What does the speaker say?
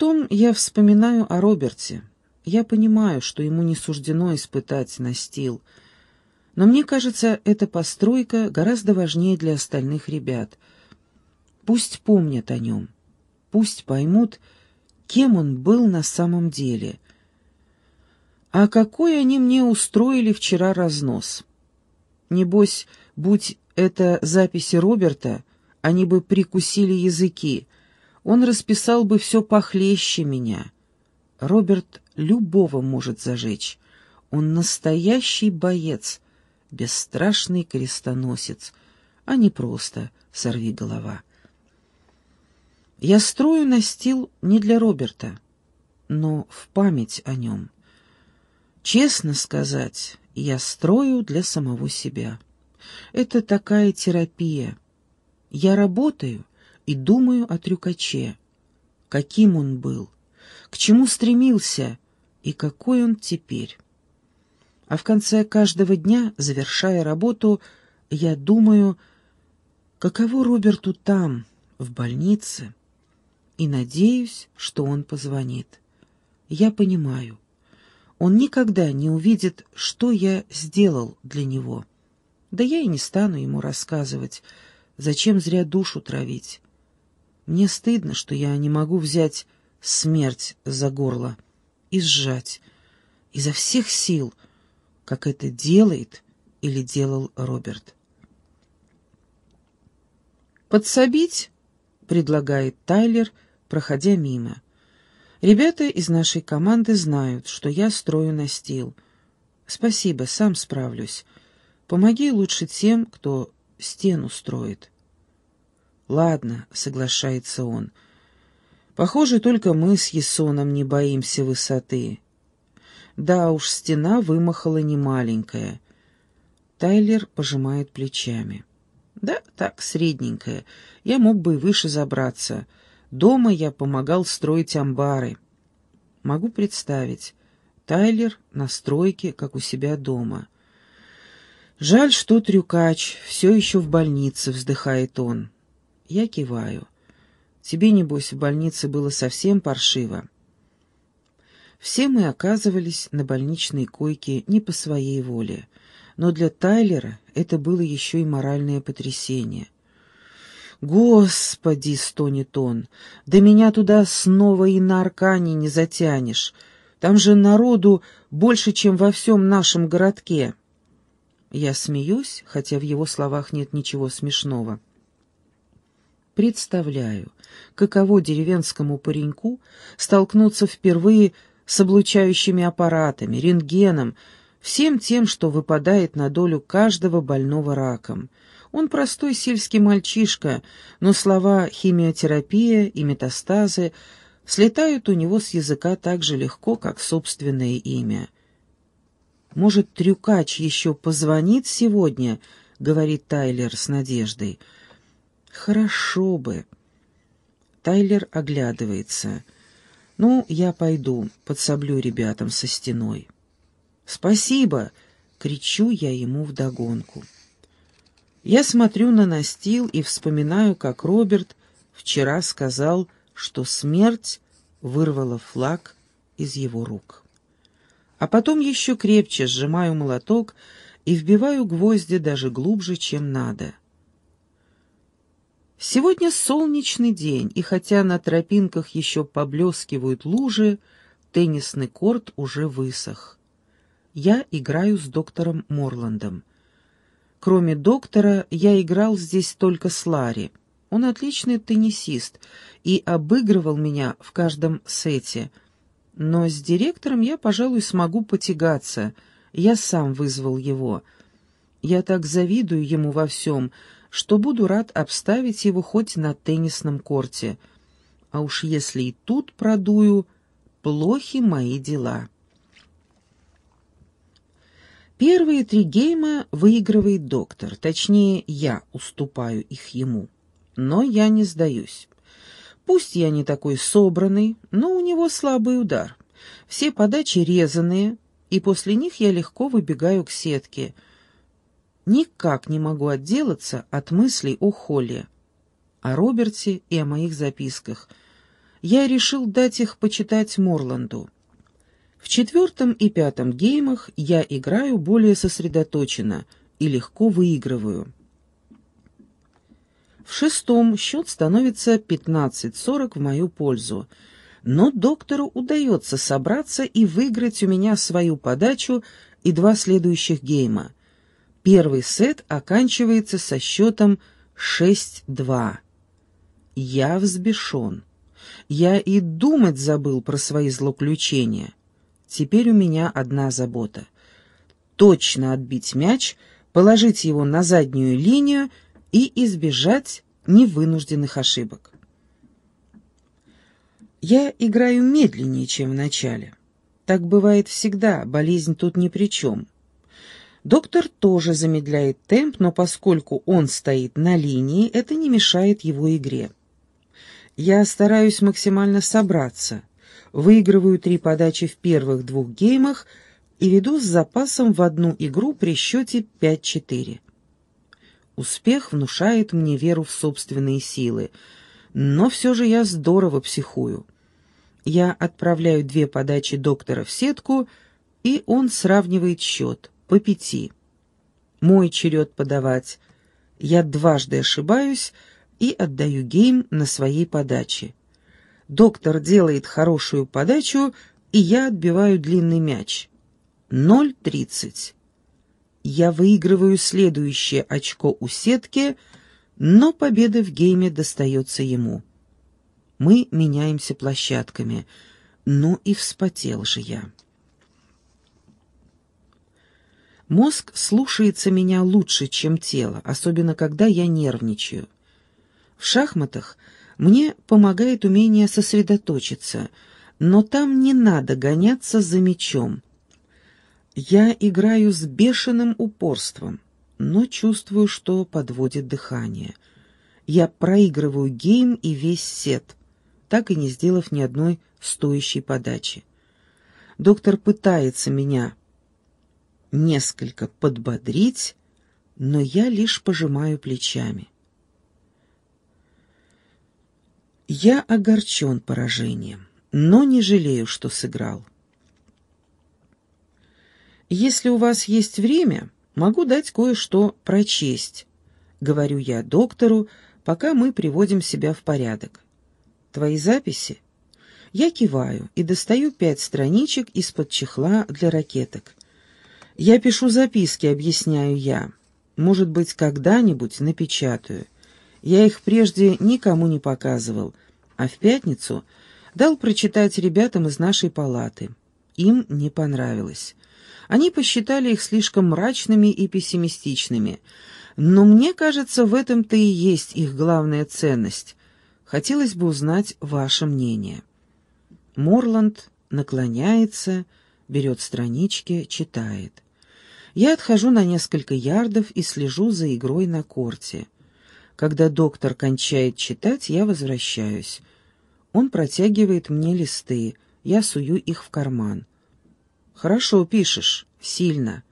Потом я вспоминаю о Роберте. Я понимаю, что ему не суждено испытать настил. Но мне кажется, эта постройка гораздо важнее для остальных ребят. Пусть помнят о нем. Пусть поймут, кем он был на самом деле. А какой они мне устроили вчера разнос. Небось, будь это записи Роберта, они бы прикусили языки. Он расписал бы все похлеще меня. Роберт любого может зажечь. Он настоящий боец, бесстрашный крестоносец, а не просто сорви голова. Я строю настил не для Роберта, но в память о нем. Честно сказать, я строю для самого себя. Это такая терапия. Я работаю и думаю о трюкаче. Каким он был, к чему стремился и какой он теперь. А в конце каждого дня, завершая работу, я думаю, каково Роберту там, в больнице, и надеюсь, что он позвонит. Я понимаю, он никогда не увидит, что я сделал для него. Да я и не стану ему рассказывать, зачем зря душу травить. Мне стыдно, что я не могу взять смерть за горло и сжать изо всех сил, как это делает или делал Роберт. «Подсобить?» — предлагает Тайлер, проходя мимо. «Ребята из нашей команды знают, что я строю настил. Спасибо, сам справлюсь. Помоги лучше тем, кто стену строит». «Ладно», — соглашается он, — Похоже, только мы с Есоном не боимся высоты. Да уж, стена вымахала немаленькая. Тайлер пожимает плечами. Да, так, средненькая. Я мог бы и выше забраться. Дома я помогал строить амбары. Могу представить. Тайлер на стройке, как у себя дома. Жаль, что трюкач все еще в больнице, вздыхает он. Я киваю. Тебе, небось, в больнице было совсем паршиво. Все мы оказывались на больничной койке не по своей воле, но для Тайлера это было еще и моральное потрясение. «Господи!» — стонет он. «Да меня туда снова и на Аркане не затянешь. Там же народу больше, чем во всем нашем городке». Я смеюсь, хотя в его словах нет ничего смешного. Представляю, каково деревенскому пареньку столкнуться впервые с облучающими аппаратами, рентгеном, всем тем, что выпадает на долю каждого больного раком. Он простой сельский мальчишка, но слова «химиотерапия» и «метастазы» слетают у него с языка так же легко, как собственное имя. «Может, трюкач еще позвонит сегодня?» — говорит Тайлер с надеждой — Хорошо бы. Тайлер оглядывается. Ну, я пойду, подсоблю ребятам со стеной. Спасибо, кричу я ему вдогонку. Я смотрю на настил и вспоминаю, как Роберт вчера сказал, что смерть вырвала флаг из его рук. А потом еще крепче сжимаю молоток и вбиваю гвозди даже глубже, чем надо. Сегодня солнечный день, и хотя на тропинках еще поблескивают лужи, теннисный корт уже высох. Я играю с доктором Морландом. Кроме доктора, я играл здесь только с Ларри. Он отличный теннисист и обыгрывал меня в каждом сете. Но с директором я, пожалуй, смогу потягаться. Я сам вызвал его. Я так завидую ему во всем — что буду рад обставить его хоть на теннисном корте. А уж если и тут продую, плохи мои дела. Первые три гейма выигрывает доктор, точнее, я уступаю их ему. Но я не сдаюсь. Пусть я не такой собранный, но у него слабый удар. Все подачи резаные, и после них я легко выбегаю к сетке — Никак не могу отделаться от мыслей о Холле, о Роберте и о моих записках. я решил дать их почитать Морланду. В четвертом и пятом геймах я играю более сосредоточенно и легко выигрываю. В шестом счет становится 15-40 в мою пользу, но доктору удается собраться и выиграть у меня свою подачу и два следующих гейма. Первый сет оканчивается со счетом 6-2. Я взбешен. Я и думать забыл про свои злоключения. Теперь у меня одна забота. Точно отбить мяч, положить его на заднюю линию и избежать невынужденных ошибок. Я играю медленнее, чем в начале. Так бывает всегда, болезнь тут ни при чем. Доктор тоже замедляет темп, но поскольку он стоит на линии, это не мешает его игре. Я стараюсь максимально собраться, выигрываю три подачи в первых двух геймах и веду с запасом в одну игру при счете 5-4. Успех внушает мне веру в собственные силы, но все же я здорово психую. Я отправляю две подачи доктора в сетку, и он сравнивает счет по пяти. Мой черед подавать. Я дважды ошибаюсь и отдаю гейм на своей подаче. Доктор делает хорошую подачу, и я отбиваю длинный мяч. 0-30. Я выигрываю следующее очко у сетки, но победа в гейме достается ему. Мы меняемся площадками. Ну и вспотел же я. Мозг слушается меня лучше, чем тело, особенно когда я нервничаю. В шахматах мне помогает умение сосредоточиться, но там не надо гоняться за мячом. Я играю с бешеным упорством, но чувствую, что подводит дыхание. Я проигрываю гейм и весь сет, так и не сделав ни одной стоящей подачи. Доктор пытается меня несколько подбодрить, но я лишь пожимаю плечами. Я огорчен поражением, но не жалею, что сыграл. Если у вас есть время, могу дать кое-что прочесть, говорю я доктору, пока мы приводим себя в порядок. Твои записи? Я киваю и достаю пять страничек из-под чехла для ракеток. Я пишу записки, объясняю я. Может быть, когда-нибудь напечатаю. Я их прежде никому не показывал, а в пятницу дал прочитать ребятам из нашей палаты. Им не понравилось. Они посчитали их слишком мрачными и пессимистичными. Но мне кажется, в этом-то и есть их главная ценность. Хотелось бы узнать ваше мнение. Морланд наклоняется, берет странички, читает. Я отхожу на несколько ярдов и слежу за игрой на корте. Когда доктор кончает читать, я возвращаюсь. Он протягивает мне листы, я сую их в карман. «Хорошо пишешь, сильно.